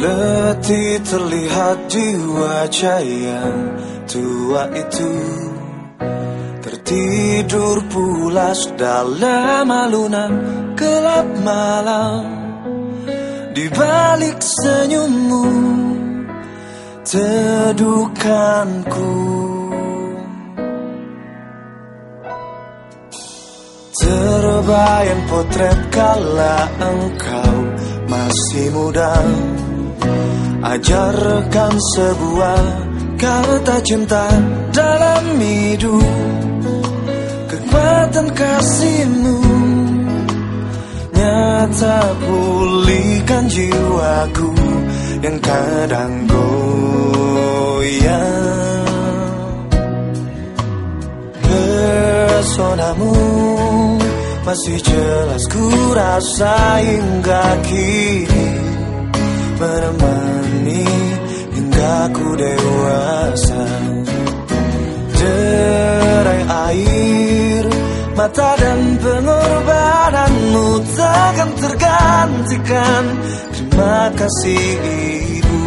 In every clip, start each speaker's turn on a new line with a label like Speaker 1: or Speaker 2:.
Speaker 1: Letih terlihat di wajah yang tua itu Tertidur pulas dalam alunan gelap malam. Di balik senyummu teduhkanku. Terbayang potret kala engkau masih muda Ajarkan sebuah kata cinta dalam hidup. Kekuatan kasihmu Nyata pulihkan jiwaku Yang kadang goyang. Pesonamu masih jelas ku rasa hingga kini. Menemani hingga ku dewasa. Derai air Mata dan pengorbananmu takkan tergantikan. Terima kasih ibu.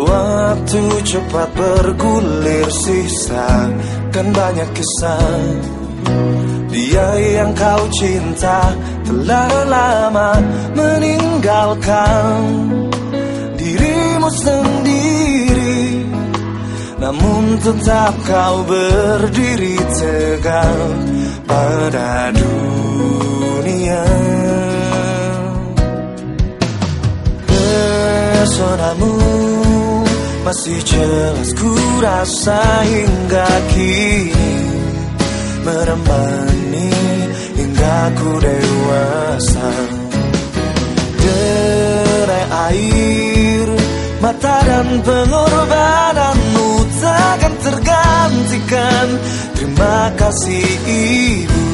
Speaker 1: Waktu cepat bergulir sisa Kan banyak kisah Dia yang kau cinta telah lama meninggalkan sendiri Namun tetap kau berdiri tegak pada dunia. Pesonamu masih jelas ku rasa hingga kini Menemani hingga ku dewasa Mata dan pengorbananmu takkan tergantikan. Terima kasih ibu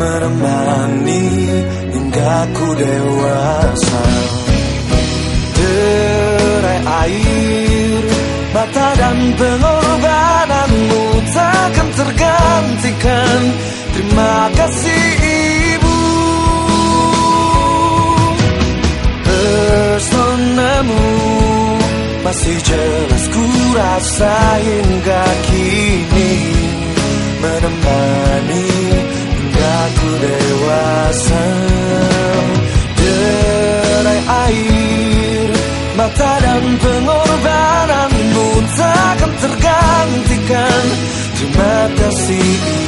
Speaker 1: menemani hingga ku dewasa. Derai air, mata dan pengorbananmu takkan tergantikan. Terima kasih ibu. Personamu masih jelas ku rasa hingga kini. Menemani Mata dan pengorbananmu takkan tergantikan. Terima kasih